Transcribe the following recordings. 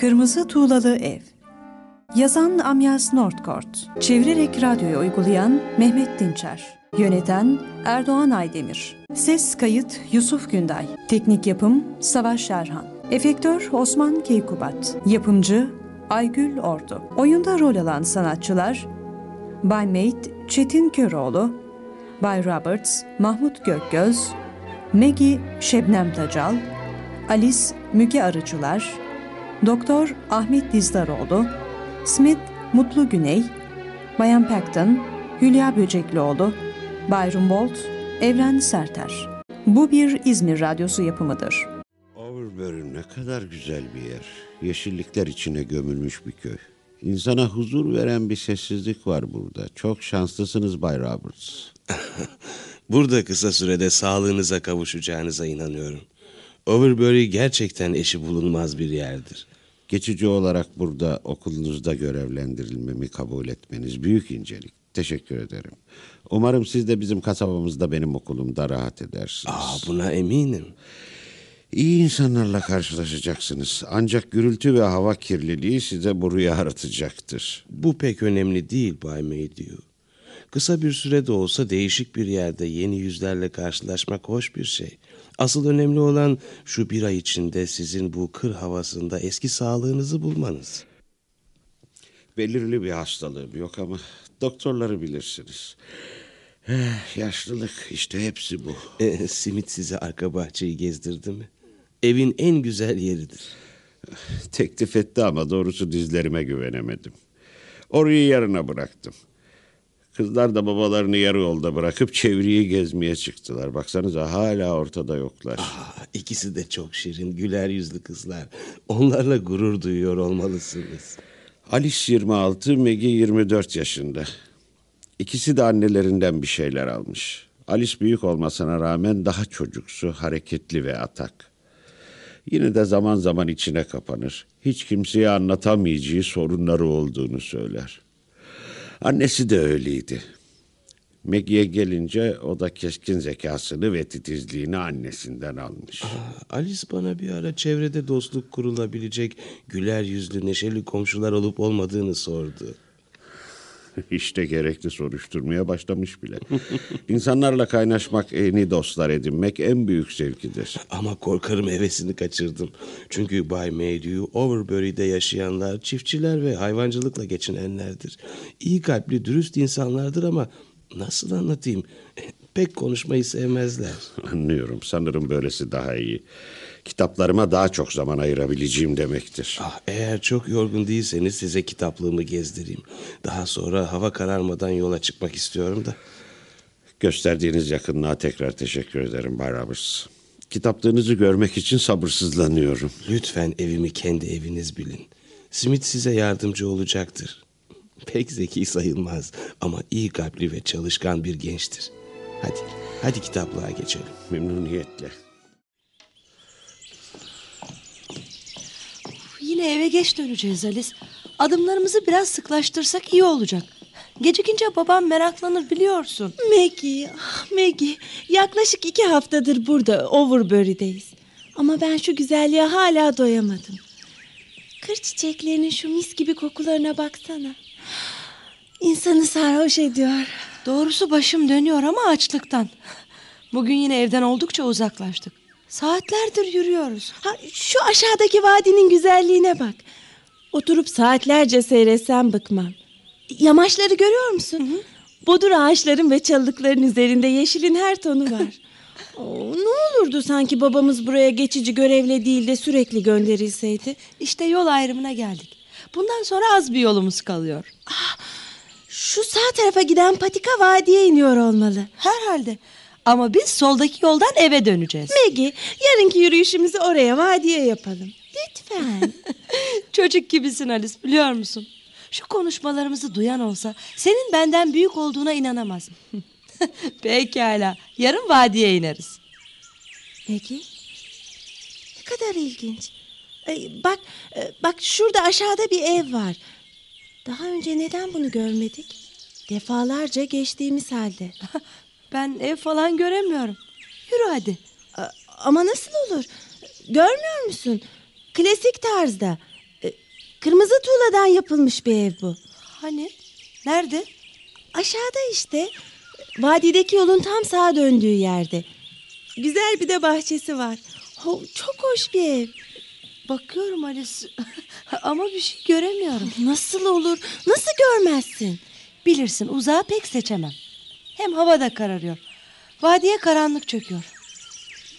Kırmızı Tuğlalı Ev. Yazan Amyas Nordkort Çevirerek radyoya uygulayan Mehmet Dinçer. Yöneten Erdoğan Aydemir. Ses kayıt Yusuf Günday. Teknik yapım Savaş Şerhan Efektör Osman Keykubat. Yapımcı Aygül Ordu. Oyunda rol alan sanatçılar Bay Mate Çetin Köroğlu Bay Roberts Mahmut Gökgöz Maggie Şebnem Tacal Alice Müge Arıcılar Doktor Ahmet Dizdaroğlu, Smith Mutlu Güney, Bayan Paxton, Hülya Böceklioğlu, Byron Bolt, Evren Serter. Bu bir İzmir Radyosu yapımıdır. Overbury ne kadar güzel bir yer. Yeşillikler içine gömülmüş bir köy. İnsana huzur veren bir sessizlik var burada. Çok şanslısınız Bay Roberts. Burada kısa sürede sağlığınıza kavuşacağınıza inanıyorum. Overbury gerçekten eşi bulunmaz bir yerdir. Geçici olarak burada okulunuzda görevlendirilmemi kabul etmeniz büyük incelik. Teşekkür ederim. Umarım siz de bizim kasabamızda benim okulumda rahat edersiniz. Aa, buna eminim. İyi insanlarla karşılaşacaksınız. Ancak gürültü ve hava kirliliği size bu rüya aratacaktır. Bu pek önemli değil Bay Maydew. Kısa bir sürede olsa değişik bir yerde yeni yüzlerle karşılaşmak hoş bir şey. Asıl önemli olan şu bir ay içinde sizin bu kır havasında eski sağlığınızı bulmanız. Belirli bir hastalığım yok ama doktorları bilirsiniz. Eh, yaşlılık işte hepsi bu. E, simit size arka bahçeyi gezdirdi mi? Evin en güzel yeridir. Teklif etti ama doğrusu dizlerime güvenemedim. Orayı yarına bıraktım. Kızlar da babalarını yarı yolda bırakıp çevreyi gezmeye çıktılar. Baksanıza hala ortada yoklar. Aa, ikisi de çok şirin, güler yüzlü kızlar. Onlarla gurur duyuyor olmalısınız. Alice 26, Maggie 24 yaşında. İkisi de annelerinden bir şeyler almış. Alice büyük olmasına rağmen daha çocuksu, hareketli ve atak. Yine de zaman zaman içine kapanır. Hiç kimseye anlatamayacağı sorunları olduğunu söyler. Annesi de öyleydi. Maggie'ye gelince o da keskin zekasını ve titizliğini annesinden almış. Alice bana bir ara çevrede dostluk kurulabilecek güler yüzlü neşeli komşular olup olmadığını sordu. İşte gerekli soruşturmaya başlamış bile. İnsanlarla kaynaşmak, yeni dostlar edinmek en büyük zevkidir. Ama korkarım hevesini kaçırdım. Çünkü Bay Maydew, Overbury'de yaşayanlar çiftçiler ve hayvancılıkla geçinenlerdir. İyi kalpli, dürüst insanlardır ama nasıl anlatayım? Pek konuşmayı sevmezler. Anlıyorum. Sanırım böylesi daha iyi. Kitaplarıma daha çok zaman ayırabileceğim demektir. Ah, eğer çok yorgun değilseniz size kitaplığımı gezdireyim. Daha sonra hava kararmadan yola çıkmak istiyorum da. Gösterdiğiniz yakınlığa tekrar teşekkür ederim Bay Roberts. Kitaplığınızı görmek için sabırsızlanıyorum. Lütfen evimi kendi eviniz bilin. Smith size yardımcı olacaktır. Pek zeki sayılmaz ama iyi kalpli ve çalışkan bir gençtir. Hadi, hadi kitaplığa geçelim. Memnuniyetle. Yine eve geç döneceğiz Alice. Adımlarımızı biraz sıklaştırsak iyi olacak. Gecikince babam meraklanır biliyorsun. Maggie, ah Maggie. Yaklaşık iki haftadır burada Overbury'deyiz. Ama ben şu güzelliğe hala doyamadım. Kır çiçeklerinin şu mis gibi kokularına baksana. İnsanı sarhoş ediyor. Doğrusu başım dönüyor ama açlıktan. Bugün yine evden oldukça uzaklaştık. Saatlerdir yürüyoruz. Ha, şu aşağıdaki vadinin güzelliğine bak. Oturup saatlerce seyretsem bıkmam. Yamaçları görüyor musun? Hı hı. Bodur ağaçların ve çalılıkların üzerinde yeşilin her tonu var. Oo, ne olurdu sanki babamız buraya geçici görevle değil de sürekli gönderilseydi. İşte yol ayrımına geldik. Bundan sonra az bir yolumuz kalıyor. Ah, şu sağ tarafa giden patika vadiye iniyor olmalı. Herhalde. Ama biz soldaki yoldan eve döneceğiz. Maggie, yarınki yürüyüşümüzü oraya vadiye yapalım. Lütfen. Çocuk gibisin Alice biliyor musun? Şu konuşmalarımızı duyan olsa senin benden büyük olduğuna inanamaz. Pekala. Yarın vadiye ineriz. Maggie, ne kadar ilginç. Bak, bak şurada aşağıda bir ev var. Daha önce neden bunu görmedik? Defalarca geçtiğimiz halde. Ben ev falan göremiyorum. Yürü hadi. Ama nasıl olur? Görmüyor musun? Klasik tarzda. Kırmızı tuğladan yapılmış bir ev bu. Hani? Nerede? Aşağıda işte. Vadideki yolun tam sağa döndüğü yerde. Güzel bir de bahçesi var. Oh, çok hoş bir ev. Bakıyorum Alice. Ama bir şey göremiyorum. Nasıl olur? Nasıl görmezsin? Bilirsin uzağı pek seçemem. Hem hava da kararıyor. Vadiye karanlık çöküyor.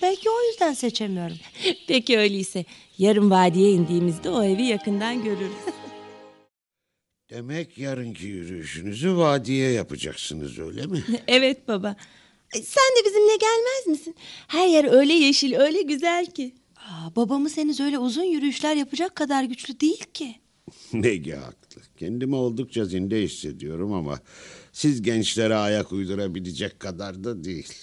Belki o yüzden seçemiyorum. Peki öyleyse yarın vadiye indiğimizde o evi yakından görürüz. Demek yarınki yürüyüşünüzü vadiye yapacaksınız öyle mi? evet baba. Sen de bizimle gelmez misin? Her yer öyle yeşil, öyle güzel ki. Aa, babamız henüz öyle uzun yürüyüşler yapacak kadar güçlü değil ki. Negi haklı. Kendimi oldukça zinde hissediyorum ama siz gençlere ayak uydurabilecek kadar da değil.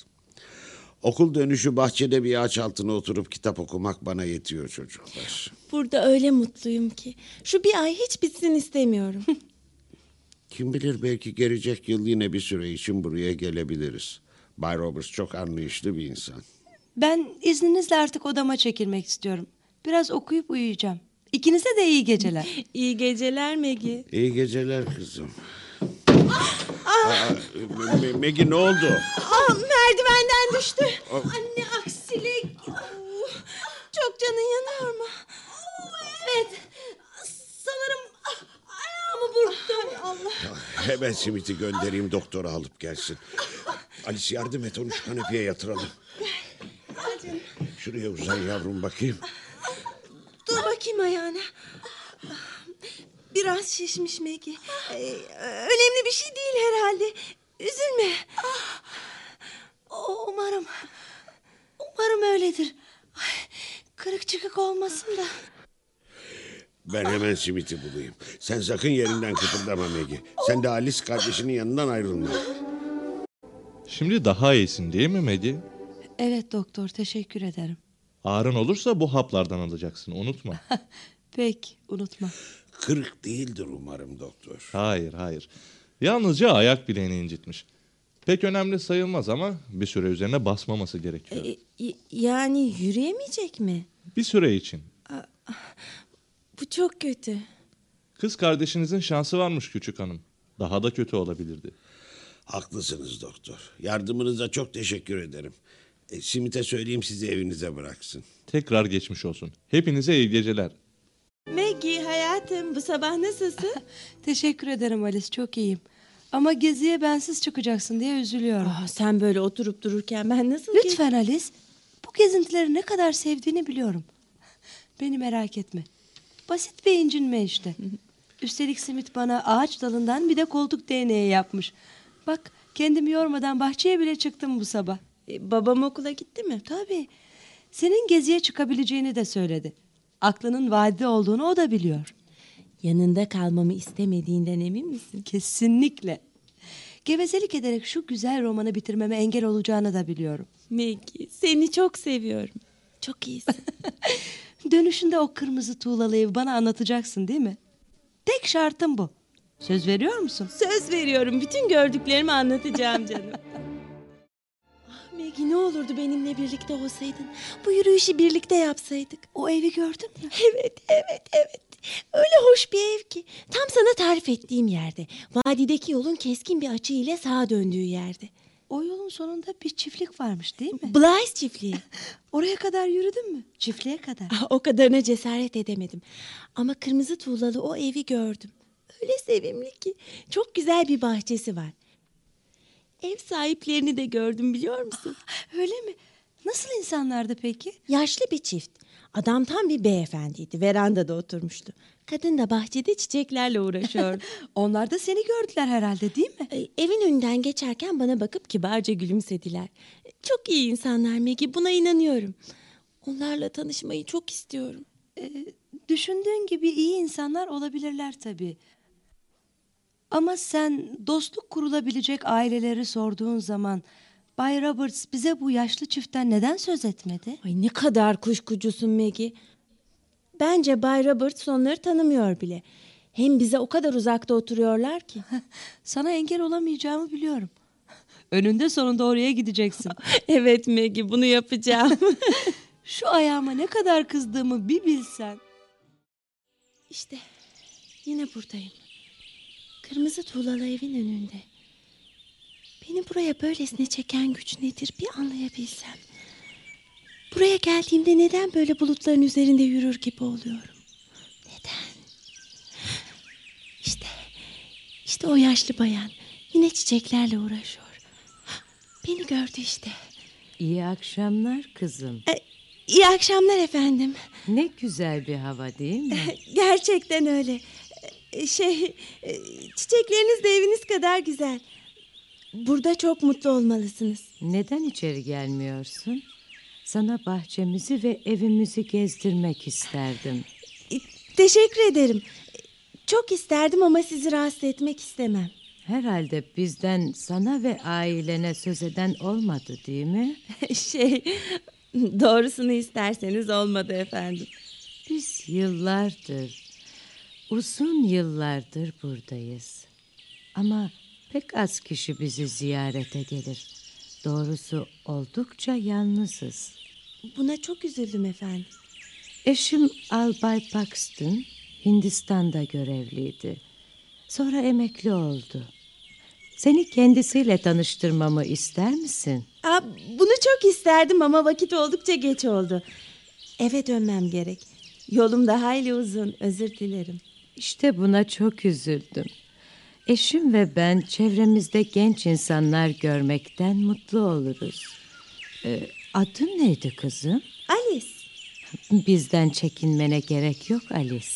Okul dönüşü bahçede bir ağaç altına oturup kitap okumak bana yetiyor çocuklar. Burada öyle mutluyum ki. Şu bir ay hiç bitsin istemiyorum. Kim bilir belki gelecek yıl yine bir süre için buraya gelebiliriz. Bay Roberts çok anlayışlı bir insan. Ben izninizle artık odama çekilmek istiyorum. Biraz okuyup uyuyacağım. İkinize de iyi geceler. İyi geceler Megi. İyi geceler kızım. Aa, Me- Maggie ne oldu? Aa, merdivenden düştü. Anne aksilik. Oo, Çok canın yanıyor mu? Evet. Sanırım ah, ayağımı burktum. Allah. Hemen simiti göndereyim doktora alıp gelsin. Alice yardım et onu şu kanepeye yatıralım. Şuraya uzan yavrum bakayım. Dur bakayım ayağına. Biraz şişmiş Megi. Ee, önemli bir şey değil herhalde. Üzülme. O- Umarım. Umarım öyledir. Ay, kırık çıkık olmasın da. Ben hemen simiti bulayım. Sen sakın yerinden kıpırdama Maggie. Sen de Alice kardeşinin yanından ayrılma. Şimdi daha iyisin değil mi Medi? Evet doktor teşekkür ederim. Ağrın olursa bu haplardan alacaksın unutma. Peki unutma. Kırık değildir umarım doktor. hayır hayır. Yalnızca ayak bileğini incitmiş. Pek önemli sayılmaz ama bir süre üzerine basmaması gerekiyor. Ee, y- yani yürüyemeyecek mi? Bir süre için. Bu çok kötü. Kız kardeşinizin şansı varmış küçük hanım. Daha da kötü olabilirdi. Haklısınız doktor. Yardımınıza çok teşekkür ederim. E, Simit'e söyleyeyim sizi evinize bıraksın. Tekrar geçmiş olsun. Hepinize iyi geceler. Maggie hayatım bu sabah nasılsın? Teşekkür ederim Alice çok iyiyim. Ama geziye bensiz çıkacaksın diye üzülüyorum. Aa, sen böyle oturup dururken ben nasıl... Lütfen Alice. Bu gezintileri ne kadar sevdiğini biliyorum. Beni merak etme. Basit bir incinme işte. Üstelik Simit bana ağaç dalından bir de koltuk değneği yapmış. Bak kendimi yormadan bahçeye bile çıktım bu sabah. Ee, babam okula gitti mi? Tabii. Senin geziye çıkabileceğini de söyledi. Aklının vadide olduğunu o da biliyor. Yanında kalmamı istemediğinden emin misin? Kesinlikle. Gevezelik ederek şu güzel romanı bitirmeme engel olacağını da biliyorum. Maggie seni çok seviyorum. Çok iyisin. Dönüşünde o kırmızı tuğlalı evi bana anlatacaksın değil mi? Tek şartım bu. Söz veriyor musun? Söz veriyorum bütün gördüklerimi anlatacağım canım. Maggie ne olurdu benimle birlikte olsaydın. Bu yürüyüşü birlikte yapsaydık. O evi gördün mü? Evet, evet, evet. Öyle hoş bir ev ki. Tam sana tarif ettiğim yerde. Vadideki yolun keskin bir açı ile sağa döndüğü yerde. O yolun sonunda bir çiftlik varmış değil mi? Blythe çiftliği. Oraya kadar yürüdün mü? Çiftliğe kadar. Ah, o kadarına cesaret edemedim. Ama kırmızı tuğlalı o evi gördüm. Öyle sevimli ki. Çok güzel bir bahçesi var. Ev sahiplerini de gördüm biliyor musun? Öyle mi? Nasıl insanlardı peki? Yaşlı bir çift. Adam tam bir beyefendiydi. Verandada oturmuştu. Kadın da bahçede çiçeklerle uğraşıyordu. Onlar da seni gördüler herhalde değil mi? Ay, Evin önünden geçerken bana bakıp kibarca gülümsediler. Çok iyi insanlar Maggie, buna inanıyorum. Onlarla tanışmayı çok istiyorum. Düşündüğün gibi iyi insanlar olabilirler tabii. Ama sen dostluk kurulabilecek aileleri sorduğun zaman Bay Roberts bize bu yaşlı çiftten neden söz etmedi? Ay ne kadar kuşkucusun Maggie. Bence Bay Roberts onları tanımıyor bile. Hem bize o kadar uzakta oturuyorlar ki. Sana engel olamayacağımı biliyorum. Önünde sonunda oraya gideceksin. evet Maggie bunu yapacağım. Şu ayağıma ne kadar kızdığımı bir bilsen. işte Yine buradayım. Kırmızı tuğlalı evin önünde. Beni buraya böylesine çeken güç nedir bir anlayabilsem. Buraya geldiğimde neden böyle bulutların üzerinde yürür gibi oluyorum? Neden? İşte, işte o yaşlı bayan yine çiçeklerle uğraşıyor. Beni gördü işte. İyi akşamlar kızım. E, iyi akşamlar efendim. Ne güzel bir hava değil mi? Gerçekten öyle. E, Şey, e, çiçekleriniz de eviniz kadar güzel. Burada çok mutlu olmalısınız. Neden içeri gelmiyorsun? Sana bahçemizi ve evimizi gezdirmek isterdim. E, Teşekkür ederim. Çok isterdim ama sizi rahatsız etmek istemem. Herhalde bizden sana ve ailene söz eden olmadı değil mi? Şey, doğrusunu isterseniz olmadı efendim. Biz yıllardır, uzun yıllardır buradayız. Ama pek az kişi bizi ziyarete gelir. Doğrusu oldukça yalnızız. Buna çok üzüldüm efendim. Eşim Albay Paxton Hindistan'da görevliydi. Sonra emekli oldu. Seni kendisiyle tanıştırmamı ister misin? Aa, bunu çok isterdim ama vakit oldukça geç oldu. Eve dönmem gerek. Yolum da hayli uzun. Özür dilerim. İşte buna çok üzüldüm. Eşim ve ben çevremizde genç insanlar görmekten mutlu oluruz. Ee, adın neydi kızım? Alice, Bizden çekinmene gerek yok Alice.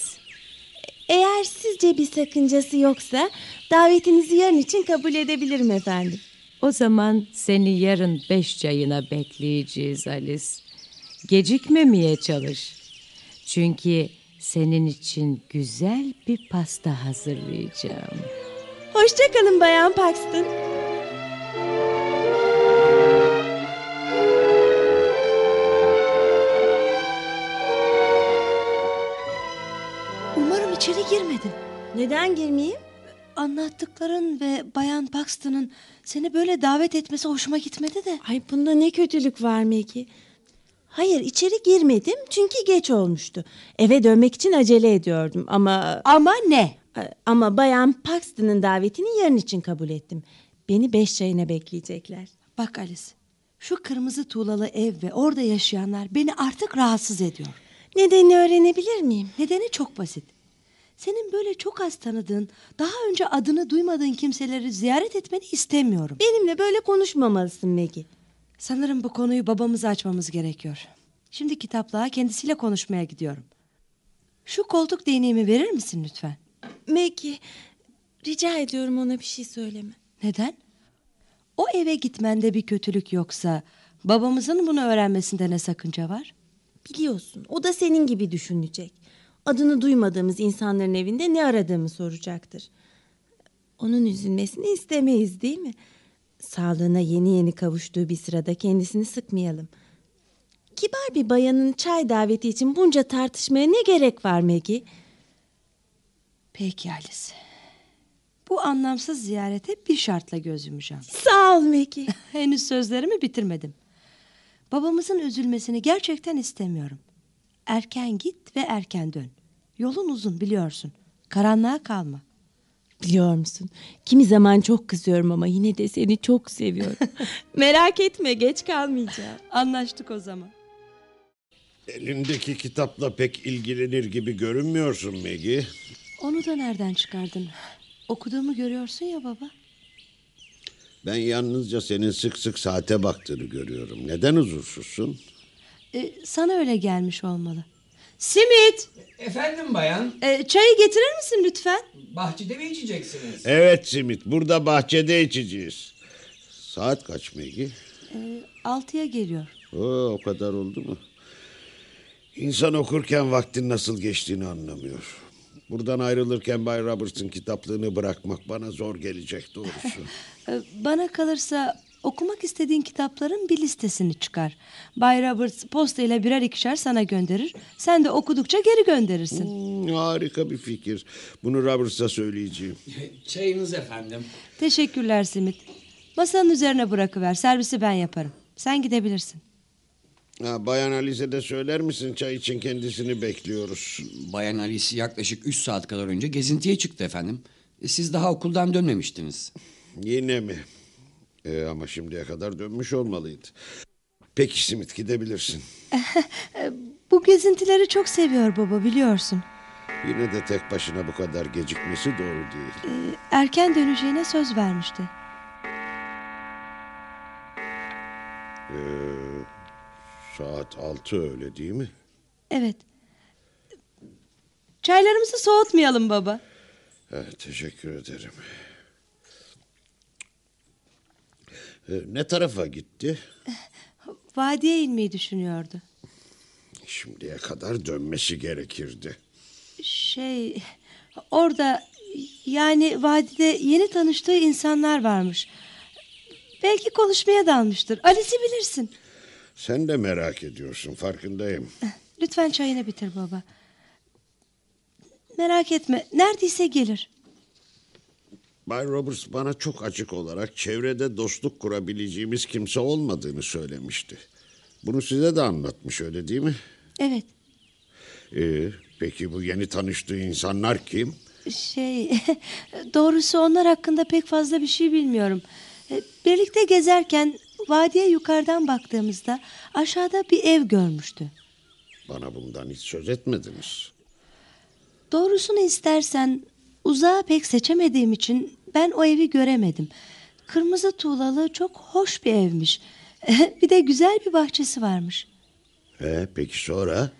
eğer sizce bir sakıncası yoksa davetinizi yarın için kabul edebilirim efendim. O zaman seni yarın beş çayına bekleyeceğiz Alice. Gecikmemeye çalış. Çünkü senin için güzel bir pasta hazırlayacağım. Hoşçakalın Bayan Paxton. Umarım içeri girmedin. Neden girmeyeyim? Anlattıkların ve Bayan Paxton'ın seni böyle davet etmesi hoşuma gitmedi de. Ay bunda ne kötülük var Meki? Hayır içeri girmedim çünkü geç olmuştu. Eve dönmek için acele ediyordum ama... Ama ne? Ama Bayan Paxton'ın davetini yarın için kabul ettim. Beni beş çayına bekleyecekler. Bak Alice, şu kırmızı tuğlalı ev ve orada yaşayanlar beni artık rahatsız ediyor. Nedenini öğrenebilir miyim? Nedeni çok basit. Senin böyle çok az tanıdığın, daha önce adını duymadığın kimseleri ziyaret etmeni istemiyorum. Benimle böyle konuşmamalısın Maggie. Sanırım bu konuyu babamıza açmamız gerekiyor. Şimdi kitaplığa kendisiyle konuşmaya gidiyorum. Şu koltuk değneğimi verir misin lütfen? Maggie, rica ediyorum ona bir şey söyleme. Neden? O eve gitmende bir kötülük yoksa babamızın bunu öğrenmesinde ne sakınca var? Biliyorsun o da senin gibi düşünecek. Adını duymadığımız insanların evinde ne aradığımı soracaktır. Onun üzülmesini istemeyiz değil mi? Sağlığına yeni yeni kavuştuğu bir sırada kendisini sıkmayalım. Kibar bir bayanın çay daveti için bunca tartışmaya ne gerek var Maggie? Peki Alice. Bu anlamsız ziyarete bir şartla göz yumacağım. Sağ ol Maggie. Henüz sözlerimi bitirmedim. Babamızın üzülmesini gerçekten istemiyorum. Erken git ve erken dön. Yolun uzun biliyorsun. Karanlığa kalma. Biliyor musun? Kimi zaman çok kızıyorum ama yine de seni çok seviyorum. Merak etme geç kalmayacağım. Anlaştık o zaman. Elindeki kitapla pek ilgilenir gibi görünmüyorsun Maggie. Onu da nereden çıkardın? Okuduğumu görüyorsun ya baba. Ben yalnızca senin sık sık saate baktığını görüyorum. Neden huzursuzsun? Ee, sana öyle gelmiş olmalı. Simit, Efendim bayan, e, çayı getirir misin lütfen? bahçede mi içeceksiniz? Evet Simit, burada bahçede içeceğiz. Saat kaç Maggie? Ee, altıya geliyor. Oo, o kadar oldu mu? İnsan okurken vaktin nasıl geçtiğini anlamıyor. Buradan ayrılırken Bay Roberts'ın kitaplığını bırakmak bana zor gelecek doğrusu. Ee, bana kalırsa okumak istediğin kitapların bir listesini çıkar. Bay Roberts postayla birer ikişer sana gönderir. Sen de okudukça geri gönderirsin. Hmm, harika bir fikir. Bunu Roberts'a söyleyeceğim. Çayınız efendim. Teşekkürler Simit. Masanın üzerine bırakıver. Servisi ben yaparım. Sen gidebilirsin. Ha, Bayan Alize de söyler misin çay için kendisini bekliyoruz. Bayan Alice yaklaşık 3 saat kadar önce gezintiye çıktı efendim. E, Siz daha okuldan dönmemiştiniz. Yine mi? Ee, ama şimdiye kadar dönmüş olmalıydı. Peki Simit gidebilirsin. Bu gezintileri çok seviyor baba biliyorsun. Yine de tek başına bu kadar gecikmesi doğru değil. Ee, erken döneceğine söz vermişti. Saat altı öyle değil mi? Evet. Çaylarımızı soğutmayalım baba. Evet, teşekkür ederim. Ee, ne tarafa gitti? Vadiye inmeyi düşünüyordu. Şimdiye kadar dönmesi gerekirdi. Şey orada yani vadide yeni tanıştığı insanlar varmış. Belki konuşmaya dalmıştır. Alice'i bilirsin. Sen de merak ediyorsun farkındayım. Lütfen çayını bitir baba. Merak etme. Neredeyse gelir. Bay Roberts bana çok açık olarak çevrede dostluk kurabileceğimiz kimse olmadığını söylemişti. Bunu size de anlatmış öyle değil mi? Evet. Ee, peki bu yeni tanıştığı insanlar kim? Şey doğrusu onlar hakkında pek fazla bir şey bilmiyorum. E, Birlikte gezerken vadiye yukarıdan baktığımızda aşağıda bir ev görmüştü. Bana bundan hiç söz etmediniz. Doğrusunu istersen uzağı pek seçemediğim için ben o evi göremedim. Kırmızı tuğlalı çok hoş bir evmiş. bir de güzel bir bahçesi varmış. Ee, peki sonra?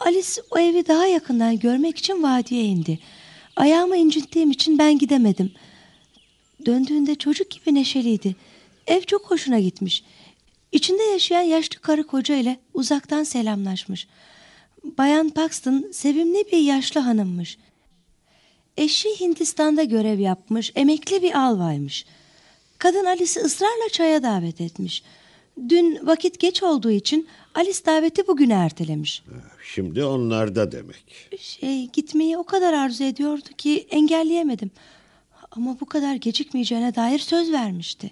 Alice o evi daha yakından görmek için vadiye indi. Ayağımı incittiğim için ben gidemedim. Döndüğünde çocuk gibi neşeliydi. Ev çok hoşuna gitmiş. İçinde yaşayan yaşlı karı koca ile uzaktan selamlaşmış. Bayan Paxton sevimli bir yaşlı hanımmış. Eşi Hindistan'da görev yapmış, emekli bir albaymış. Kadın Alice'i ısrarla çaya davet etmiş. Dün vakit geç olduğu için Alice daveti bugüne ertelemiş. Şimdi onlarda demek. Şey gitmeyi o kadar arzu ediyordu ki engelleyemedim. Ama bu kadar gecikmeyeceğine dair söz vermişti.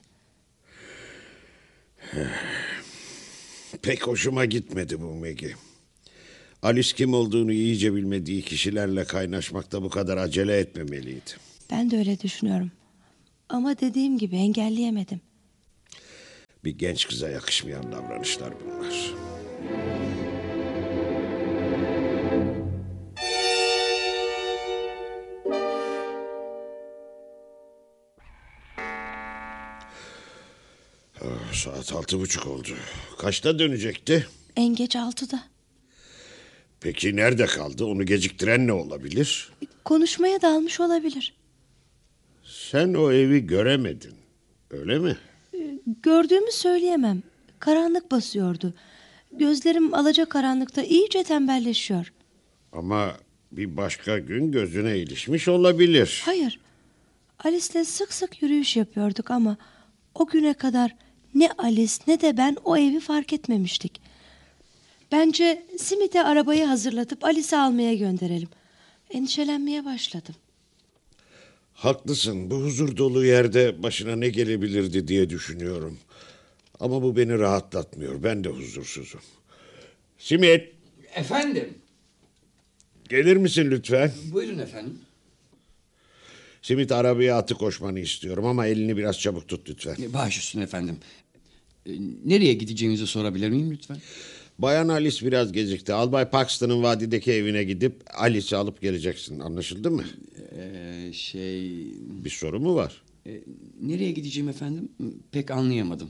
Pek hoşuma gitmedi bu Maggie. Alice kim olduğunu iyice bilmediği kişilerle kaynaşmakta bu kadar acele etmemeliydi. Ben de öyle düşünüyorum. Ama dediğim gibi engelleyemedim. Bir genç kıza yakışmayan davranışlar bunlar. Ah, Saat altı buçuk oldu. Kaçta dönecekti? En geç altıda. Peki nerede kaldı? Onu geciktiren ne olabilir? Konuşmaya dalmış olabilir. Sen o evi göremedin. Öyle mi? Gördüğümü söyleyemem. Karanlık basıyordu. Gözlerim alaca karanlıkta iyice tembelleşiyor. Ama bir başka gün gözüne ilişmiş olabilir. Hayır. Alice'le sık sık yürüyüş yapıyorduk ama o güne kadar ne Alice ne de ben o evi fark etmemiştik. Bence Smith'e arabayı hazırlatıp Alice'i almaya gönderelim. Endişelenmeye başladım. Haklısın. Bu huzur dolu yerde başına ne gelebilirdi diye düşünüyorum. Ama bu beni rahatlatmıyor. Ben de huzursuzum. Simit, Efendim? gelir misin lütfen? Buyurun efendim. Simit arabaya atı koşmanı istiyorum ama elini biraz çabuk tut lütfen. Baş üstüne efendim. E, Nereye gideceğinizi sorabilir miyim lütfen? Bayan Alice biraz gecikti. Albay Paxton'ın vadideki evine gidip Alice'i alıp geleceksin. Anlaşıldı mı? Ee, şey... Bir soru mu var? e, nereye gideceğim efendim? Pek anlayamadım.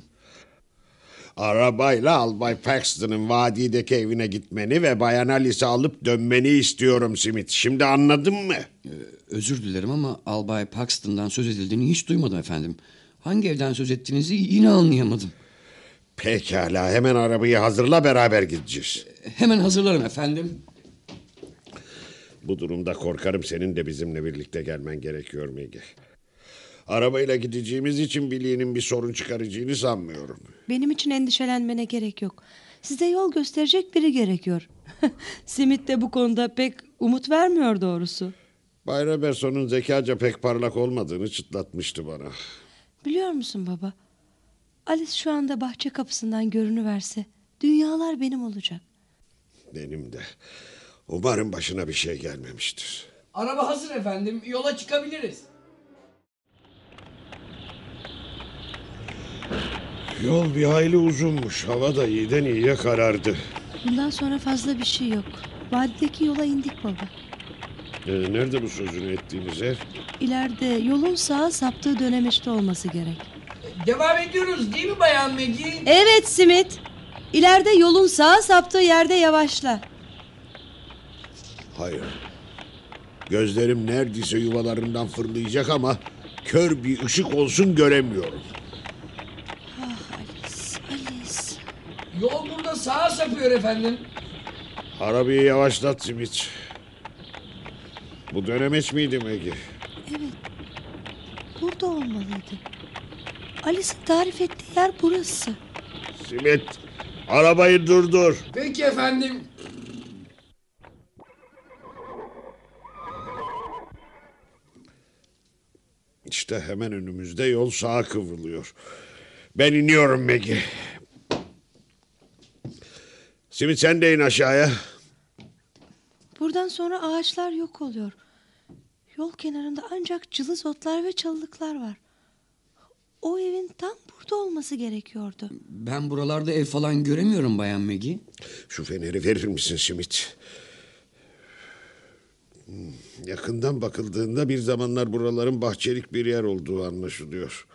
Arabayla Albay Paxton'ın vadideki evine gitmeni ve Bayan Alice'i alıp dönmeni istiyorum Simit. Şimdi anladın mı? Ee, özür dilerim ama Albay Paxton'dan söz edildiğini hiç duymadım efendim. Hangi evden söz ettiğinizi yine anlayamadım. Pekala hemen arabayı hazırla beraber gideceğiz. Hemen hazırlarım efendim. Bu durumda korkarım senin de bizimle birlikte gelmen gerekiyor Megi. Arabayla gideceğimiz için Billy'nin bir sorun çıkaracağını sanmıyorum. Benim için endişelenmene gerek yok. Size yol gösterecek biri gerekiyor. Simit de bu konuda pek umut vermiyor doğrusu. Bay Robertson'un zekaca pek parlak olmadığını çıtlatmıştı bana. Biliyor musun baba? Alice şu anda bahçe kapısından görünüverse Dünyalar benim olacak. Benim de. Umarım başına bir şey gelmemiştir. Araba hazır efendim. Yola çıkabiliriz. Yol bir hayli uzunmuş. Hava da iyiden iyiye karardı. Bundan sonra fazla bir şey yok. Vadideki yola indik baba. Ee, nerede bu sözünü ettiğiniz ev? İleride yolun sağa saptığı dönemeçte olması gerek. Devam ediyoruz değil mi Bayan Maggie? Evet Simit. İleride yolun sağa saptığı yerde yavaşla. Hayır. Gözlerim neredeyse yuvalarından fırlayacak ama kör bir ışık olsun göremiyorum. Alice, Alice. Yol burada sağa sapıyor efendim. Arabayı yavaşlat Simit. Bu dönemeç miydi Megi? Evet. Burada olmalıydı. Alice'in tarif ettiği yer burası. Simit, arabayı durdur. Peki efendim. İşte hemen önümüzde yol sağa kıvrılıyor. Ben iniyorum Megi. Simit sen de in aşağıya. Buradan sonra ağaçlar yok oluyor. Yol kenarında ancak cılız otlar ve çalılıklar var. O evin tam burada olması gerekiyordu. Ben buralarda ev falan göremiyorum Bayan Maggie. Şu feneri verir misin Simit? Yakından bakıldığında bir zamanlar buraların bahçelik bir yer olduğu anlaşılıyor.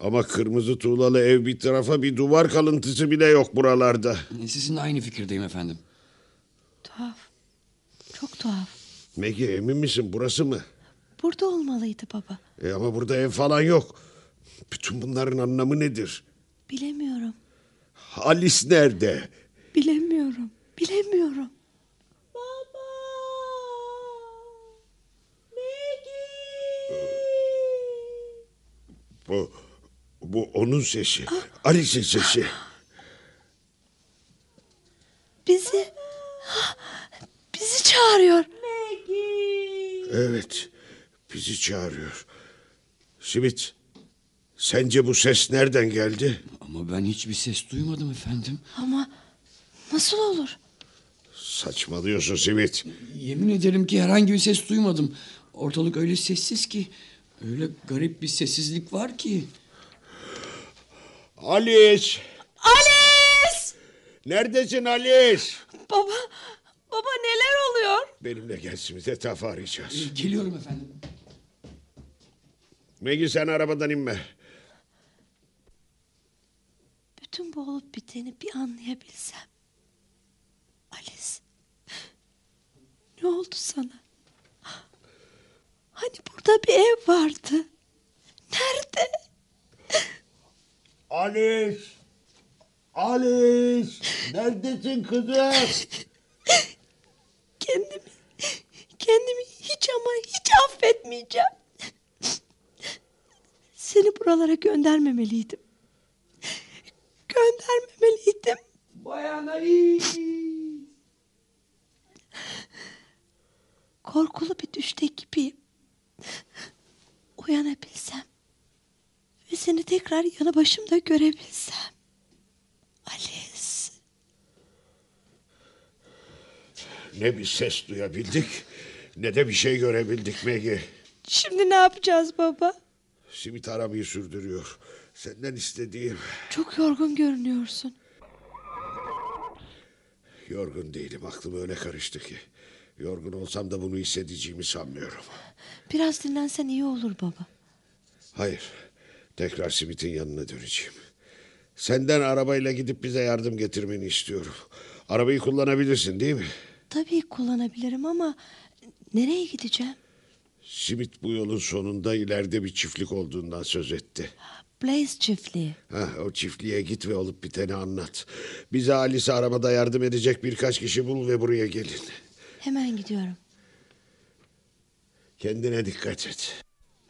Ama kırmızı tuğlalı ev bir tarafa bir duvar kalıntısı bile yok buralarda. Sizinle aynı fikirdeyim efendim. Tuhaf. Çok tuhaf. Megi emin misin burası mı? Burada olmalıydı baba. E ama burada ev falan yok. Bütün bunların anlamı nedir? Bilemiyorum. Alice nerede? Bilemiyorum. Bilemiyorum. Baba! Bu, bu onun sesi. Alice'in sesi. Bizi... Bizi çağırıyor. Evet, bizi çağırıyor. Simit, sence bu ses nereden geldi? Ama ben hiçbir ses duymadım efendim. Ama nasıl olur? Saçmalıyorsun Simit. Yemin ederim ki herhangi bir ses duymadım. Ortalık öyle sessiz ki. Öyle garip bir sessizlik var ki. Alice! Alice! Neredesin Alice? Baba, baba neler oluyor? Benimle gel Simit, etrafı arayacağız. Geliyorum efendim. Megi sen arabadan inme. Bütün bu olup biteni bir anlayabilsem. Alice. Ne oldu sana? Hani burada bir ev vardı. Nerede? Alice! Alice! Neredesin kızım? Kendimi, kendimi hiç ama hiç affetmeyeceğim. Seni buralara göndermemeliydim. Göndermemeliydim. Bayan Ali. Korkulu bir düşte gibiyim. Uyanabilsem ve seni tekrar yanı başımda görebilsem. Alice. Ne bir ses duyabildik ne de bir şey görebildik Megi. Şimdi ne yapacağız baba? Simit arabayı sürdürüyor. Senden istediğim Çok yorgun görünüyorsun. Yorgun değilim. Aklım öyle karıştı ki. Yorgun olsam da bunu hissedeceğimi sanmıyorum. Biraz dinlensen iyi olur baba. Hayır. Tekrar Simit'in yanına döneceğim. Senden arabayla gidip bize yardım getirmeni istiyorum. Arabayı kullanabilirsin değil mi? Tabii kullanabilirim ama nereye gideceğim? Simit bu yolun sonunda ileride bir çiftlik olduğundan söz etti. Blaze çiftliği. Ha, o çiftliğe git ve olup biteni anlat. Bize Alice'i aramada yardım edecek birkaç kişi bul ve buraya gelin. Hemen gidiyorum. Kendine dikkat et.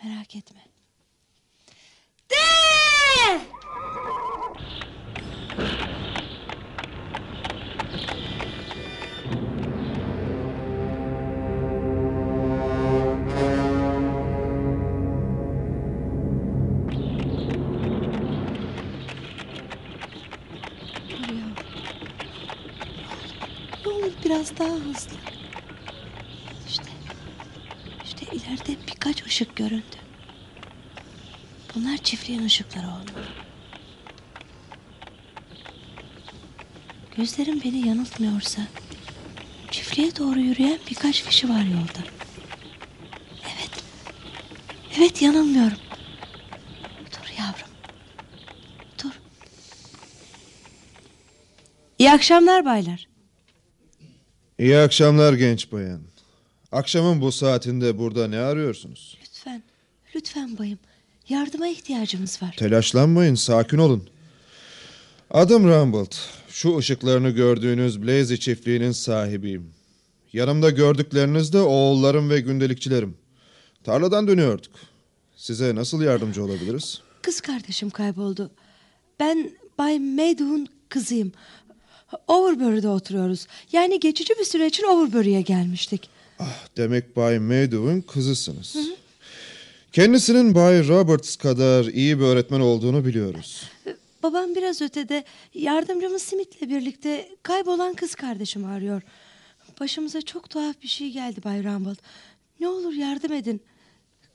Merak etme. Dur biraz daha hızlı. İşte, işte ileride birkaç ışık göründü. Bunlar çiftliğin ışıkları olmalı. Gözlerim beni yanıltmıyorsa çiftliğe doğru yürüyen birkaç kişi var yolda. Evet. Evet yanılmıyorum. Dur yavrum. Dur. İyi akşamlar baylar. İyi akşamlar genç bayan. Akşamın bu saatinde burada ne arıyorsunuz? Lütfen. Lütfen bayım. Yardıma ihtiyacımız var. Telaşlanmayın, sakin olun. Adım Rumbold. Şu ışıklarını gördüğünüz Blaze çiftliğinin sahibiyim. Yanımda gördükleriniz de oğullarım ve gündelikçilerim. Tarladan dönüyorduk. Size nasıl yardımcı olabiliriz? Kız kardeşim kayboldu. Ben Bay Maydou'nun kızıyım. Overbury'de oturuyoruz. Yani geçici bir süre için Overbury'e gelmiştik. Demek Bay Meadow'un kızısınız. Kendisinin Bay Roberts kadar iyi bir öğretmen olduğunu biliyoruz. Babam biraz ötede yardımcımız Smith'le birlikte kaybolan kız kardeşimi arıyor. Başımıza çok tuhaf bir şey geldi Bay Rumble. Ne olur yardım edin.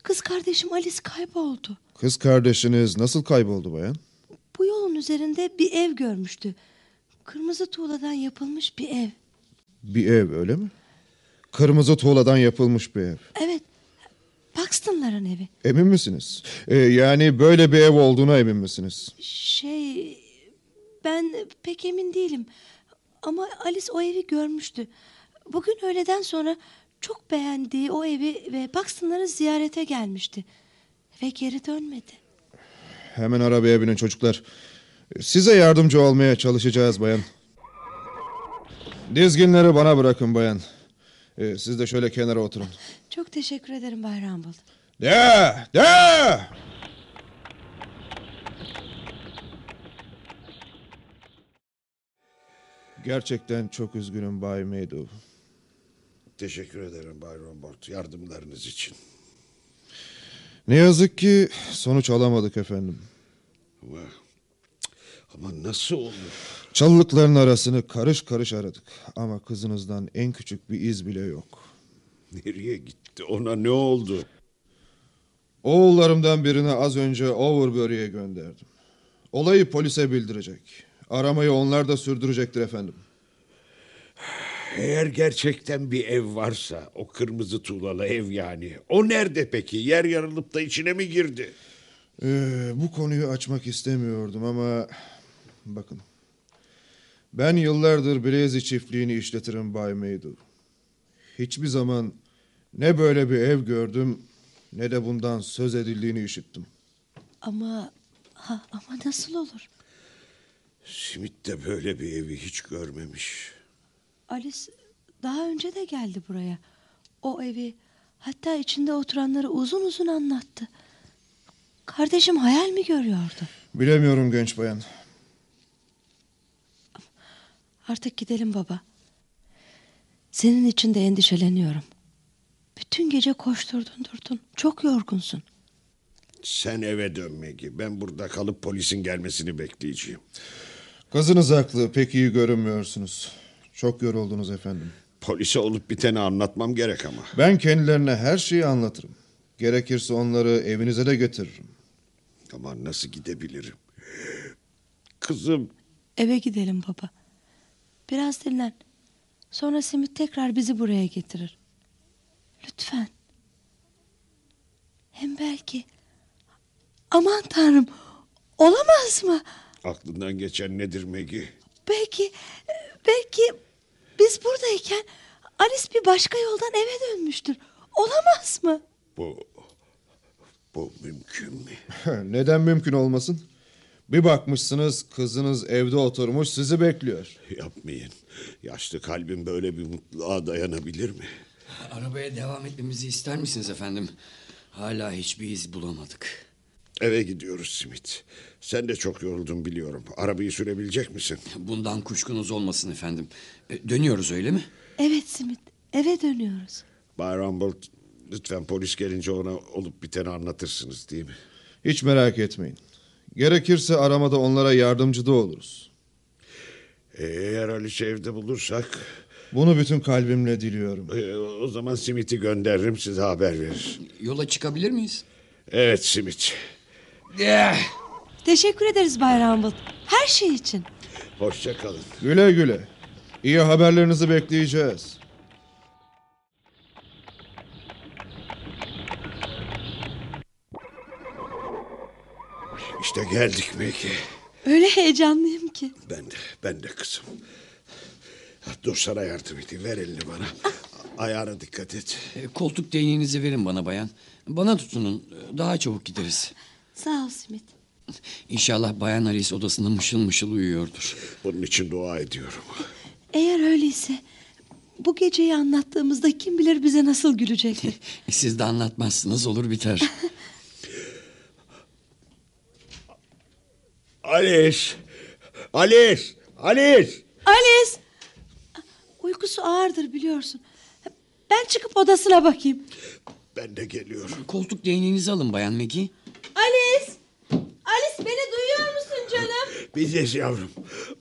Kız kardeşim Alice kayboldu. Kız kardeşiniz nasıl kayboldu bayan? Bu yolun üzerinde bir ev görmüştü. Kırmızı tuğladan yapılmış bir ev. Bir ev öyle mi? Kırmızı tuğladan yapılmış bir ev. Evet. Paxton'ların evi. Emin misiniz? Ee, yani böyle bir ev olduğuna emin misiniz? Şey ben pek emin değilim. Ama Alice o evi görmüştü. Bugün öğleden sonra çok beğendiği o evi ve Paxton'ları ziyarete gelmişti. Ve geri dönmedi. Hemen arabaya binin çocuklar. Size yardımcı olmaya çalışacağız bayan. Dizginleri bana bırakın bayan. Ee, siz de şöyle kenara oturun. Çok teşekkür ederim Bay Rumble. De! De! Gerçekten çok üzgünüm Bay Meadow. Teşekkür ederim Bay Rombort yardımlarınız için. Ne yazık ki sonuç alamadık efendim. Ama, ama nasıl olur? Çalılıkların arasını karış karış aradık. Ama kızınızdan en küçük bir iz bile yok. Nereye gitti? Ona ne oldu? Oğullarımdan birini az önce Overbury'e gönderdim. Olayı polise bildirecek. Aramayı onlar da sürdürecektir efendim. Eğer gerçekten bir ev varsa o kırmızı tuğlalı ev yani. O nerede peki? Yer yarılıp da içine mi girdi? Ee, bu konuyu açmak istemiyordum ama bakın. Ben yıllardır Blaze çiftliğini işletirim Bay Meadow. Hiçbir zaman ne böyle bir ev gördüm ne de bundan söz edildiğini işittim. Ama ha, ama nasıl olur? Simit de böyle bir evi hiç görmemiş. Alice daha önce de geldi buraya. O evi hatta içinde oturanları uzun uzun anlattı. Kardeşim hayal mi görüyordu? Bilemiyorum genç bayan. Artık gidelim baba. Senin için de endişeleniyorum. Bütün gece koşturdun durdun. Çok yorgunsun. Sen eve dön Maggie. Ben burada kalıp polisin gelmesini bekleyeceğim. Kızınız haklı pek iyi görünmüyorsunuz. Çok yoruldunuz efendim. Polise olup biteni anlatmam gerek ama. Ben kendilerine her şeyi anlatırım. Gerekirse onları evinize de getiririm. Ama nasıl gidebilirim? Kızım Eve gidelim baba. Biraz dinlen. Sonra Simit tekrar bizi buraya getirir. Lütfen. Hem belki... Aman tanrım. Olamaz mı? aklından geçen nedir Maggie? Belki... Belki biz buradayken Alice bir başka yoldan eve dönmüştür. Olamaz mı? Bu bu mümkün mü? Neden mümkün olmasın? Bir bakmışsınız kızınız evde oturmuş sizi bekliyor. Yapmayın. Yaşlı kalbim böyle bir mutluluğa dayanabilir mi? Arabaya devam etmemizi ister misiniz efendim? Hala hiçbir iz bulamadık. Eve gidiyoruz Simit. Sen de çok yoruldun biliyorum. Arabayı sürebilecek misin? Bundan kuşkunuz olmasın efendim. E, Dönüyoruz öyle mi? Evet Simit. Eve dönüyoruz. Bay Rumble, lütfen polis gelince ona olup biteni anlatırsınız değil mi? Hiç merak etmeyin. Gerekirse aramada onlara yardımcı da oluruz. Eğer Alice evde bulursak Bunu bütün kalbimle diliyorum. Ee, o zaman Smith'i gönderirim size haber verir. Yola çıkabilir miyiz? Evet Smith. Eh, Teşekkür ederiz Bay Rumble. Her şey için. Hoşça kalın. Güle güle. İyi haberlerinizi bekleyeceğiz. İşte geldik Maggie. Öyle heyecanlıyım ki. Ben de, ben de kızım. Dur sana yardım edeyim. Ver elini bana. Ayağına dikkat et. E, koltuk değneğinizi verin bana bayan. Bana tutunun. Daha çabuk gideriz. Sağ ol Smith. İnşallah bayan Alice odasında mışıl mışıl uyuyordur. Bunun için dua ediyorum. Eğer öyleyse bu geceyi anlattığımızda kim bilir bize nasıl gülecektir. Siz de anlatmazsınız olur biter. Alice! Alice! Alice! Alice! Uykusu ağırdır biliyorsun. Ben çıkıp odasına bakayım. Ben de geliyorum. koltuk değneğinizi alın bayan Maggie. Alice! Alice beni duyuyor musun canım? Biziz yavrum.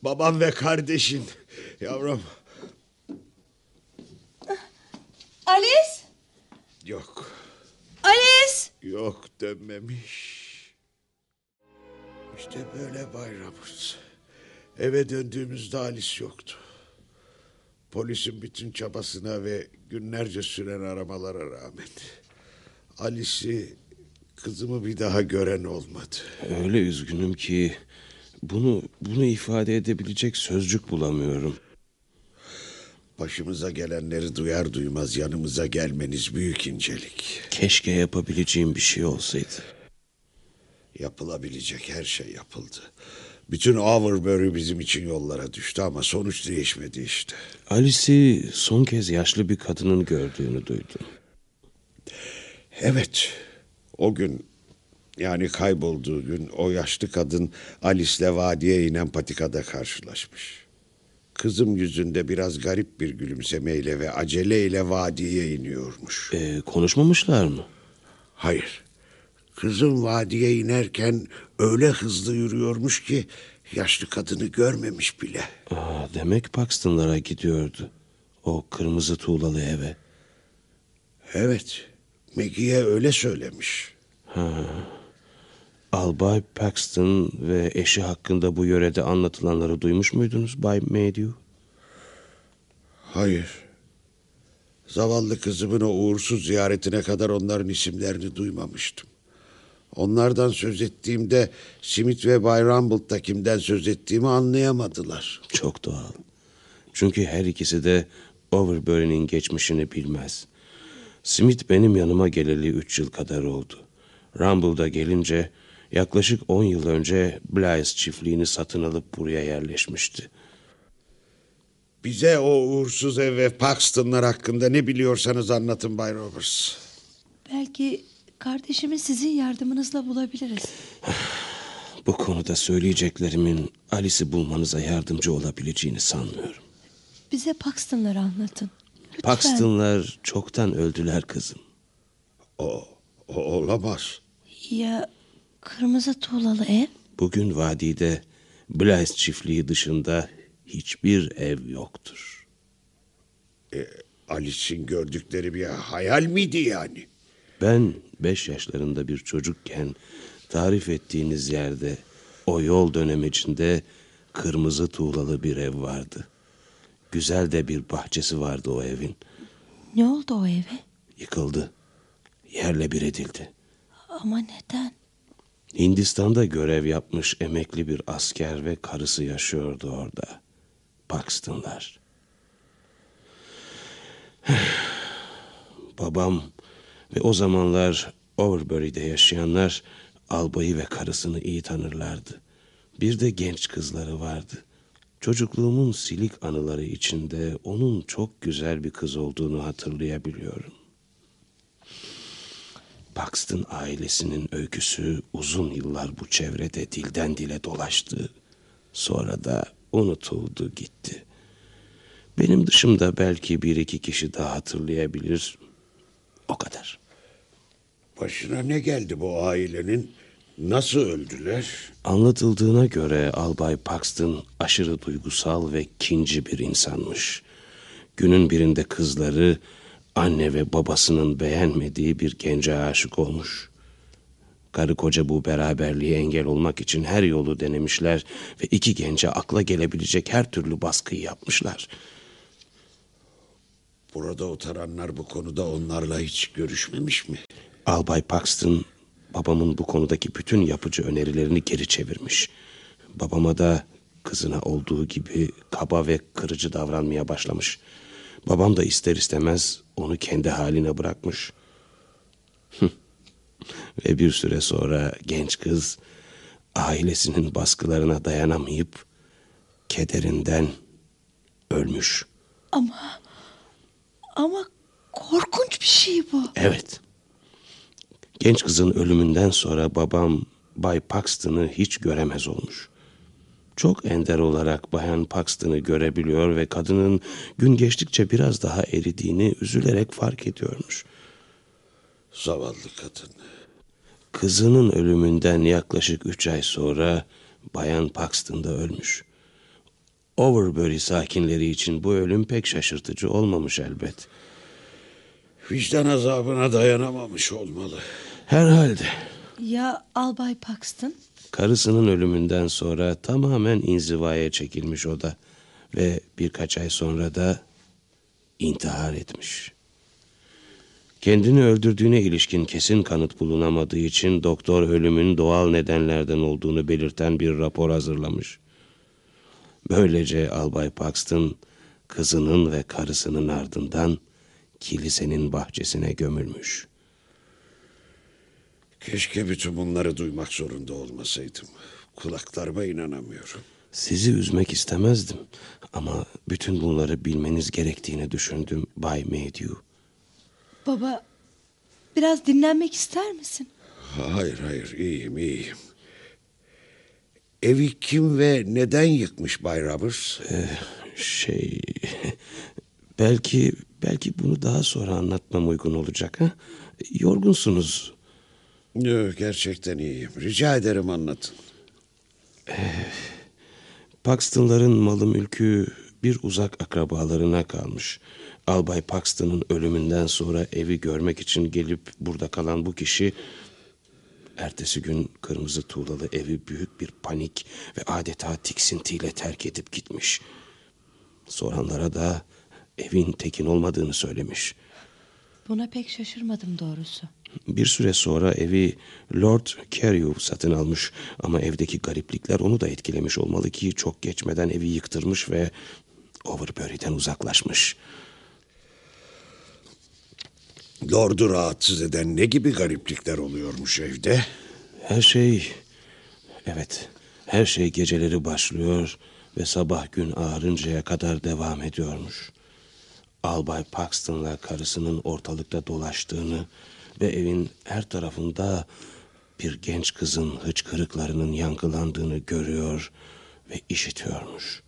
Babam ve kardeşin. Yavrum. Alice! Yok. Alice! Yok dönmemiş. İşte böyle bayramız. Eve döndüğümüzde Alice yoktu. Polisin bütün çabasına ve günlerce süren aramalara rağmen Alice'i kızımı bir daha gören olmadı. Öyle üzgünüm ki bunu bunu ifade edebilecek sözcük bulamıyorum. Başımıza gelenleri duyar duymaz yanımıza gelmeniz büyük incelik. Keşke yapabileceğim bir şey olsaydı. Yapılabilecek her şey yapıldı. Bütün Overbury bizim için yollara düştü ama sonuç değişmedi işte. Alice'i son kez yaşlı bir kadının gördüğünü duydum. Evet, o gün yani kaybolduğu gün o yaşlı kadın Alice'le vadiye inen patikada karşılaşmış. Kızım yüzünde biraz garip bir gülümsemeyle ve aceleyle vadiyeye iniyormuş. Ee, konuşmamışlar mı? Hayır. Kızım vadiye inerken öyle hızlı yürüyormuş ki yaşlı kadını görmemiş bile. Aa, demek Paxton'lara gidiyordu. O kırmızı tuğlalı eve. Evet, Maggie'ye öyle söylemiş. Albay Paxton ve eşi hakkında bu yörede anlatılanları duymuş muydunuz Bay Maydew? Hayır. Zavallı kızımın o uğursuz ziyaretine kadar onların isimlerini duymamıştım. Onlardan söz ettiğimde Smith ve Bay Rumble'da kimden söz ettiğimi anlayamadılar. Çok doğal. Çünkü her ikisi de Overbury'nin geçmişini bilmez. Smith benim yanıma geleli üç yıl kadar oldu. Rumble'da gelince yaklaşık on yıl önce Blythe çiftliğini satın alıp buraya yerleşmişti. Bize o uğursuz ev ve Paxton'lar hakkında ne biliyorsanız anlatın Bay Roberts. Belki kardeşimi sizin yardımınızla bulabiliriz. Bu konuda söyleyeceklerimin Alice'i bulmanıza yardımcı olabileceğini sanmıyorum. Bize Paxton'ları anlatın. Lütfen. Paxton'lar çoktan öldüler kızım. O, o olamaz. Ya kırmızı tuğlalı ev? Bugün vadide Blythe çiftliği dışında hiçbir ev yoktur. Alice'in gördükleri bir hayal miydi yani? Ben beş yaşlarında bir çocukken tarif ettiğiniz yerde o yol dönemecinde kırmızı tuğlalı bir ev vardı. Güzel de bir bahçesi vardı o evin. Ne oldu o eve? Yıkıldı. Yerle bir edildi. Ama neden? Hindistan'da görev yapmış emekli bir asker ve karısı yaşıyordu orada. Paxton'lar. Babam ve o zamanlar Overbury'de yaşayanlar albayı ve karısını iyi tanırlardı. Bir de genç kızları vardı. Çocukluğumun silik anıları içinde onun çok güzel bir kız olduğunu hatırlayabiliyorum. Paxton ailesinin öyküsü uzun yıllar bu çevrede dilden dile dolaştı. Sonra da unutuldu gitti. Benim dışımda belki bir iki kişi daha hatırlayabilir. O kadar. Başına ne geldi bu ailenin? Nasıl öldüler? Anlatıldığına göre Albay Paxton aşırı duygusal ve kinci bir insanmış. Günün birinde kızları anne ve babasının beğenmediği bir gence aşık olmuş. Karı koca bu beraberliğe engel olmak için her yolu denemişler ve iki gence akla gelebilecek her türlü baskıyı yapmışlar. Burada oturanlar bu konuda onlarla hiç görüşmemiş mi? Albay Paxton babamın bu konudaki bütün yapıcı önerilerini geri çevirmiş. Babama da kızına olduğu gibi kaba ve kırıcı davranmaya başlamış. Babam da ister istemez onu kendi haline bırakmış. ve bir süre sonra genç kız ailesinin baskılarına dayanamayıp kederinden ölmüş. Ama ama korkunç bir şey bu. Evet. Genç kızın ölümünden sonra babam Bay Paxton'ı hiç göremez olmuş. Çok ender olarak Bayan Paxton'ı görebiliyor ve kadının gün geçtikçe biraz daha eridiğini üzülerek fark ediyormuş. Zavallı kadın. Kızının ölümünden yaklaşık üç ay sonra Bayan Paxton da ölmüş. Overbury sakinleri için bu ölüm pek şaşırtıcı olmamış elbet. Vicdan azabına dayanamamış olmalı. Herhalde. Ya Albay Paxton? Karısının ölümünden sonra tamamen inzivaya çekilmiş o da ve birkaç ay sonra da intihar etmiş. Kendini öldürdüğüne ilişkin kesin kanıt bulunamadığı için doktor ölümün doğal nedenlerden olduğunu belirten bir rapor hazırlamış. Böylece Albay Paxton kızının ve karısının ardından kilisenin bahçesine gömülmüş. Keşke bütün bunları duymak zorunda olmasaydım. Kulaklarıma inanamıyorum. Sizi üzmek istemezdim ama bütün bunları bilmeniz gerektiğini düşündüm Bay Maydew. Baba biraz dinlenmek ister misin? Hayır hayır iyiyim iyiyim. Evi kim ve neden yıkmış Bay Roberts? Şey belki belki bunu daha sonra anlatmam uygun olacak ha? Yorgunsunuz. Yok, gerçekten iyiyim. Rica ederim anlatın. Paxton'ların malı mülkü bir uzak akrabalarına kalmış. Albay Paxton'ın ölümünden sonra evi görmek için gelip burada kalan bu kişi ertesi gün kırmızı tuğlalı evi büyük bir panik ve adeta tiksintiyle terk edip gitmiş. Soranlara da evin tekin olmadığını söylemiş. Buna pek şaşırmadım doğrusu. Bir süre sonra evi Lord Carew satın almış ama evdeki gariplikler onu da etkilemiş olmalı ki çok geçmeden evi yıktırmış ve Overbury'den uzaklaşmış. Lord'u rahatsız eden ne gibi gariplikler oluyormuş evde? Her şey, evet, her şey geceleri başlıyor ve sabah gün ağarıncaya kadar devam ediyormuş. Albay Paxton'la karısının ortalıkta dolaştığını ve evin her tarafında bir genç kızın hıçkırıklarının yankılandığını görüyor ve işitiyormuş.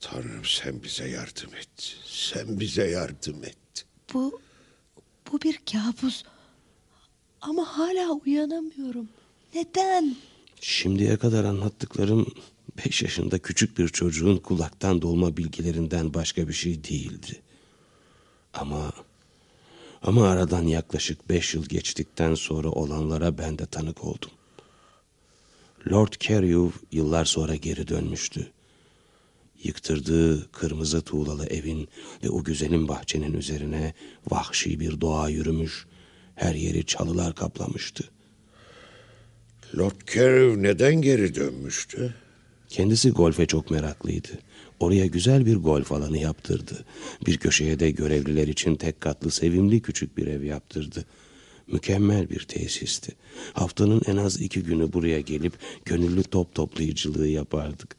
Tanrım sen bize yardım et. Sen bize yardım et. Bu bu bir kabus. Ama hala uyanamıyorum. Neden? Şimdiye kadar anlattıklarım beş yaşında küçük bir çocuğun kulaktan dolma bilgilerinden başka bir şey değildi. Ama ama aradan yaklaşık beş yıl geçtikten sonra olanlara ben de tanık oldum. Lord Carew yıllar sonra geri dönmüştü. Yıktırdığı kırmızı tuğlalı evin ve o güzelim bahçenin üzerine vahşi bir doğa yürümüş, her yeri çalılar kaplamıştı. Lord Carew neden geri dönmüştü? Kendisi golfe çok meraklıydı. Oraya güzel bir golf alanı yaptırdı. Bir köşeye de görevliler için tek katlı sevimli küçük bir ev yaptırdı. Mükemmel bir tesisti. Haftanın en az iki günü buraya gelip gönüllü top toplayıcılığı yapardık.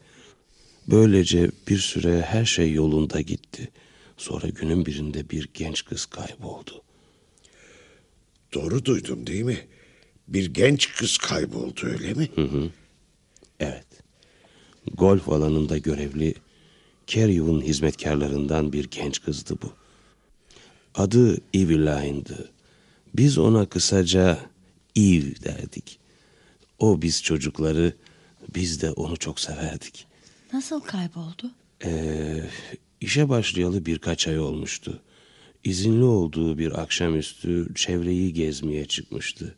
Böylece bir süre her şey yolunda gitti. Sonra günün birinde bir genç kız kayboldu. Doğru duydum değil mi? Bir genç kız kayboldu öyle mi? Hı hı. Evet. Golf alanında görevli Caryew'un hizmetkarlarından bir genç kızdı bu. Adı Eveline'dı. Biz ona kısaca Eve derdik. O biz çocukları, biz de onu çok severdik. Nasıl kayboldu? Ee, İşe başlayalı birkaç ay olmuştu. İzinli olduğu bir akşamüstü çevreyi gezmeye çıkmıştı.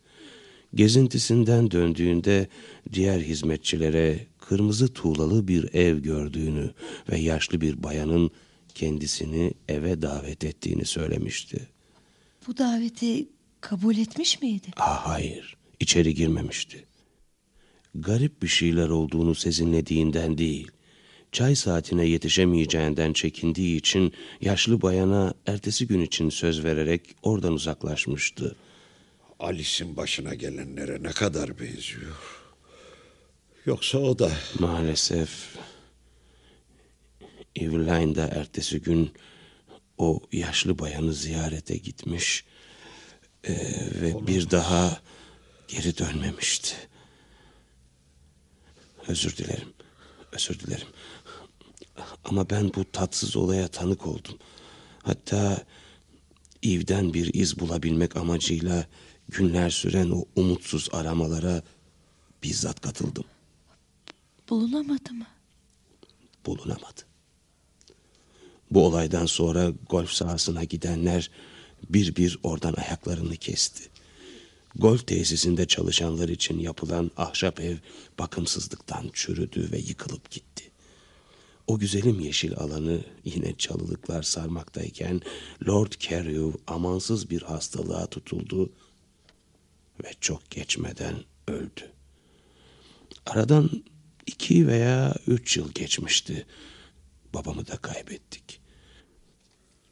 Gezintisinden döndüğünde diğer hizmetçilere kırmızı tuğlalı bir ev gördüğünü ve yaşlı bir bayanın kendisini eve davet ettiğini söylemişti. Bu daveti kabul etmiş miydi? Ah hayır, içeri girmemişti. Garip bir şeyler olduğunu sezinlediğinden değil, çay saatine yetişemeyeceğinden çekindiği için yaşlı bayana ertesi gün için söz vererek oradan uzaklaşmıştı. Alice'in başına gelenlere ne kadar benziyor. Yoksa o da Maalesef Eveline de ertesi gün o yaşlı bayanı ziyarete gitmiş eee, ve bir daha geri dönmemişti. Özür dilerim, özür dilerim. Ama ben bu tatsız olaya tanık oldum. Hatta Eve'den bir iz bulabilmek amacıyla günler süren o umutsuz aramalara bizzat katıldım. Bulunamadı mı? bulunamadı. Bu olaydan sonra golf sahasına gidenler bir bir oradan ayaklarını kesti. Golf tesisinde çalışanlar için yapılan ahşap ev bakımsızlıktan çürüdü ve yıkılıp gitti. O güzelim yeşil alanı yine çalılıklar sarmaktayken Lord Carew amansız bir hastalığa tutuldu ve çok geçmeden öldü. Aradan iki veya üç yıl geçmişti. Babamı da kaybettik.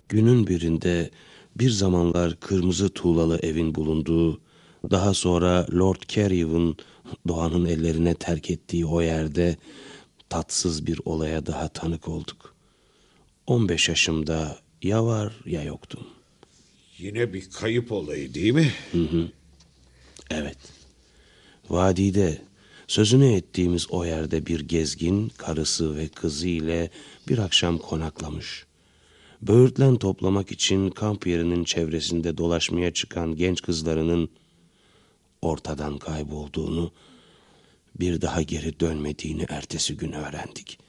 Günün birinde bir zamanlar kırmızı tuğlalı evin bulunduğu, daha sonra Lord Carew'un doğanın ellerine terk ettiği o yerde tatsız bir olaya daha tanık olduk. 15 yaşımda ya var ya yoktum. yine bir kayıp olayı değil mi? Evet. Vadide sözünü ettiğimiz o yerde bir gezgin karısı ve kızı ile bir akşam konaklamış. Böğürtlen toplamak için kamp yerinin çevresinde dolaşmaya çıkan genç kızlarının ortadan kaybolduğunu, bir daha geri dönmediğini ertesi gün öğrendik.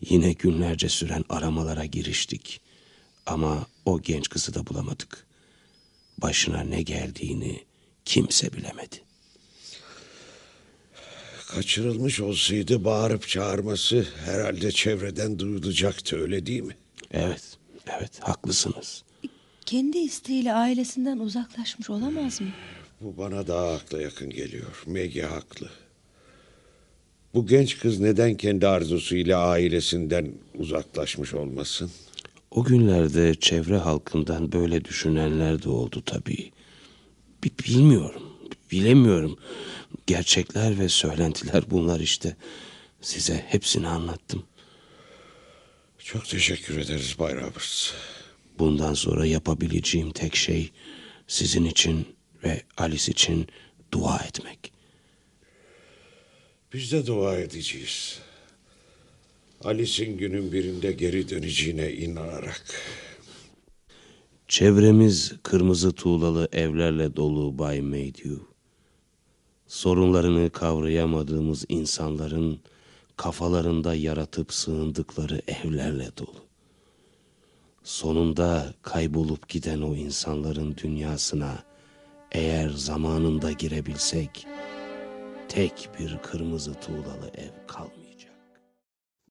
Yine günlerce süren aramalara giriştik. Ama o genç kızı da bulamadık. Başına ne geldiğini kimse bilemedi. Kaçırılmış olsaydı bağırıp çağırması herhalde çevreden duyulacaktı öyle değil mi? Evet, evet haklısınız. Kendi isteğiyle ailesinden uzaklaşmış olamaz mı? Bu bana daha akla yakın geliyor. Maggie haklı. Bu genç kız neden kendi arzusuyla ailesinden uzaklaşmış olmasın? O günlerde çevre halkından böyle düşünenler de oldu tabii. Bi- Bilmiyorum, bilemiyorum. Gerçekler ve söylentiler bunlar işte. Size hepsini anlattım. Çok teşekkür ederiz Bay Roberts. Bundan sonra yapabileceğim tek şey sizin için ve Alice için dua etmek. Biz de dua edeceğiz. Alice'in günün birinde geri döneceğine inanarak. Çevremiz kırmızı tuğlalı evlerle dolu Bay Maydew. Sorunlarını kavrayamadığımız insanların kafalarında yaratıp sığındıkları evlerle dolu. Sonunda kaybolup giden o insanların dünyasına eğer zamanında girebilsek tek bir kırmızı tuğlalı ev kalmış.